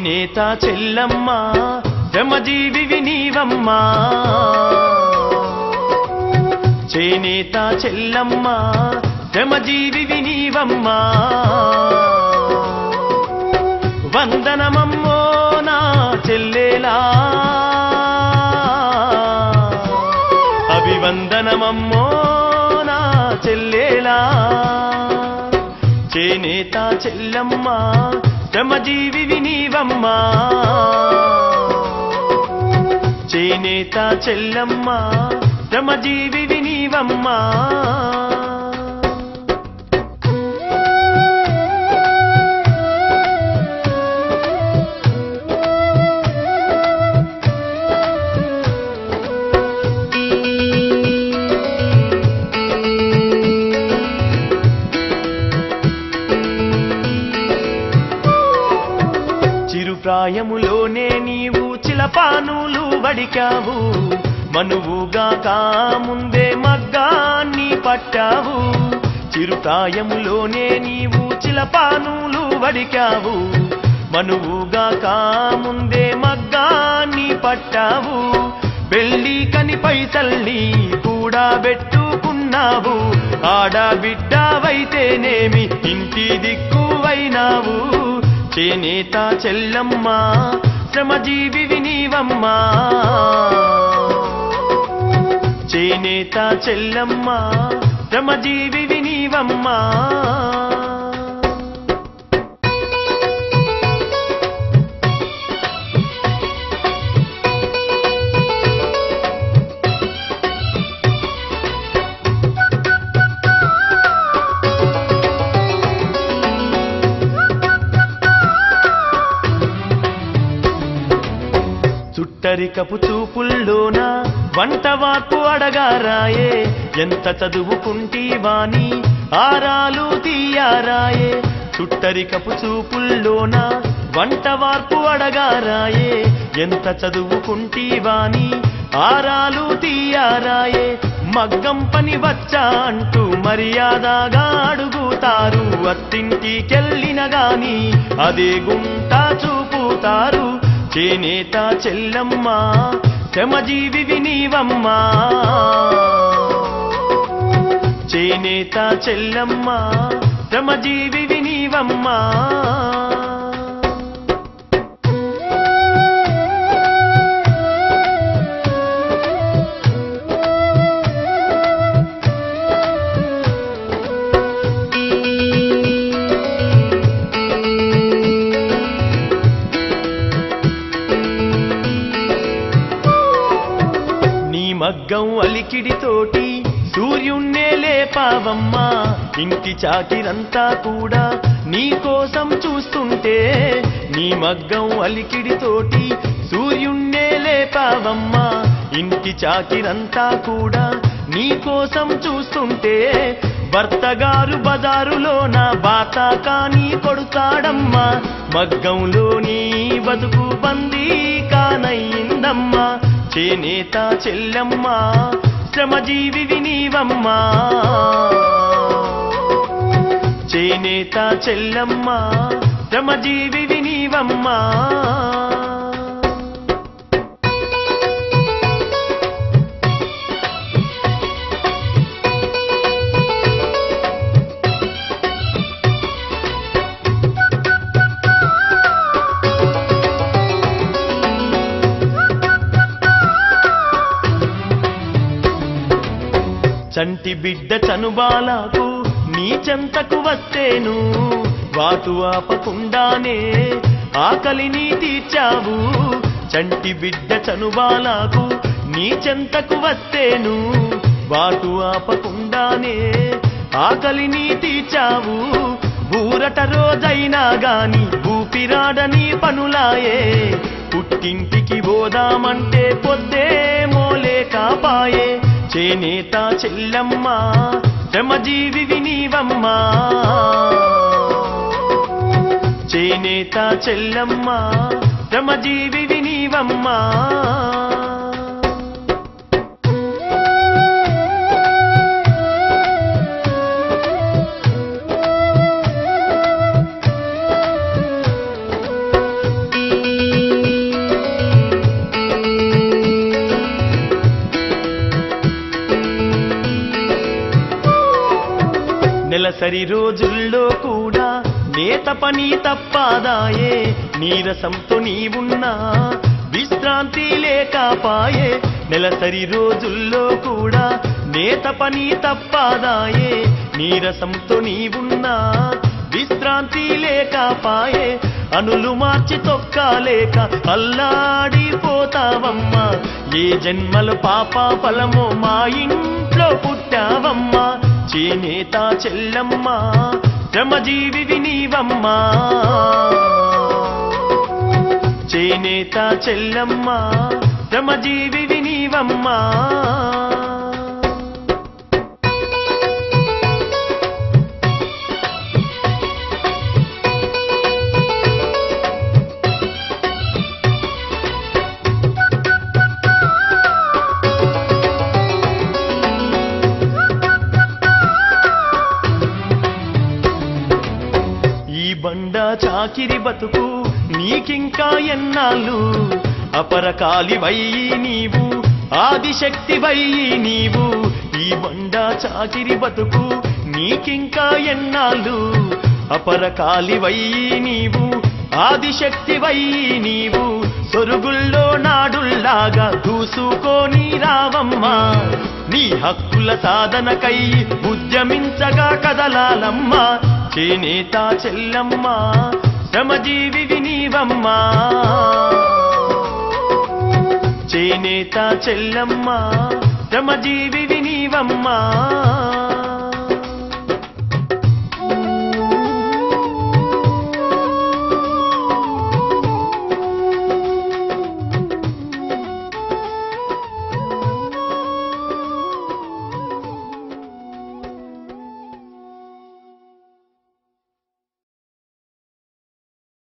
చేనేత చెల్లమ్మ శ్రమజీవి నీవమ్మా. చేనేత చెల్లమ్మ శ్రమజీవి నీవమ్మా. వందనమమ్మో నా చెల్లేలా. అభివందనమమ్మో నా చెల్లేలా. చేనేత చెల్లమ్మ శ్రమజీవి వినీవమ్మా. చేనేత చెల్లమ్మా శ్రమజీవి వినీవమ్మా. పానులు వడికావు. మనువుగాక ముందే మగ్గాన్ని పట్టావు. చిరుతాయములోనే నీవు చిలపానులు వడికావు. మనువుగాక ముందే మగ్గాన్ని పట్టావు. వెళ్ళి కనిపై తల్లి కూడా పెట్టుకున్నావు. ఆడబిడ్డవైతేనేమి ఇంటి దిక్కువైనావు. చేనేత చెల్లమ్మ శ్రమజీవి శివమ్మా. చేనేత చెల్లమ్మ శ్రమజీవి వినీవమ్మా. చుట్టరికపు చూపుల్లోన వంట వాపు అడగారాయే. ఎంత చదువుకుంటీవాని ఆరాలు తీయారాయే. చుట్టరికపు చూపుల్లోన వంట వార్పు అడగారాయే. ఎంత చదువుకుంటీవాని ఆరాలు తీయారాయే. మగ్గం పని వచ్చా అంటూ మర్యాదగా అడుగుతారు. అత్తింటికెళ్ళిన గాని అదే గుంట చూపుతారు. చేనేత చెల్లమ్మ శ్రమజీవి నీవమ్మా చేనేత చెల్లమ్మ శ్రమజీవి నీవమ్మా మగ్గం అలికిడితోటి సూర్యున్నే లేపావమ్మా ఇంటి చాకిరంతా కూడా నీ కోసం చూస్తుంటే నీ మగ్గం అలికిడితోటి సూర్యున్నే లేపావమ్మా ఇంటి చాకిరంతా కూడా నీ కోసం చూస్తుంటే భర్తగారు బజారులో నా బాత కానీ కొడుతాడమ్మా మగ్గంలోని బతుకు బందీ కానయ్యిందమ్మా. చేనేత చెల్లమ్మ శ్రమజీవి నీవమ్మా చేనేత చెల్లమ్మ శ్రమజీవి వినీవమ్మా. చంటి బిడ్డ చనుబాలకు నీ చెంతకు వస్తేను. వాటు ఆపకుండానే ఆకలిని తీర్చావు. చంటి బిడ్డ చనుబాలకు నీ చెంతకు వస్తేను. వాటు ఆపకుండానే ఆకలిని తీర్చావు. ఊరట రోజైనా గాని ఊపిరాడని పనులాయే. పుట్టింటికి పోదామంటే పొద్దే మోలే కాపాయే. చేనేత చెల్లమ్మ శ్రమజీవి వినీవమ్మ. చేనేత చెల్లమ్మ శ్రమజీవి వినీవమ్మా. నెలసరి రోజుల్లో కూడా నేత పని తప్పాదాయే నీరసంతో నీవున్నా విశ్రాంతి లేకపాయే నెలసరి రోజుల్లో కూడా నేత పని తప్పాదాయే నీరసంతో నీవున్నా విశ్రాంతి లేకపాయే అనులు మార్చి తొక్కాలేక అల్లాడిపోతావమ్మా. ఏ జన్మలు పాపా ఫలమో మా ఇంట్లో పుట్టావమ్మా. చేనేత చెల్లమ్మా శ్రమజీవి నీవమ్మా. చేనేత చెల్లమ్మా శ్రమజీవి నీవమ్మా. బండ చాకిరి బతుకు నీకింకా ఎన్నాళ్ళు? అపరకాలివయ్యి నీవు ఆదిశక్తివయ్యి నీవు ఈ బండ చాకిరి బతుకు నీకింకా ఎన్నాళ్ళు? అపరకాలివయ్యి నీవు ఆదిశక్తివయ్యి నీవు సొరుగుల్లో నాడుల్లాగా దూసుకొని రావమ్మా. నీ హక్కుల సాధనకై ఉద్యమించగా కదలాలమ్మా. చేనేత చెల్లమ్మా శ్రమజీవి నీవమ్మా చేనేత చెల్లమ్మా శ్రమజీవి నీవమ్మా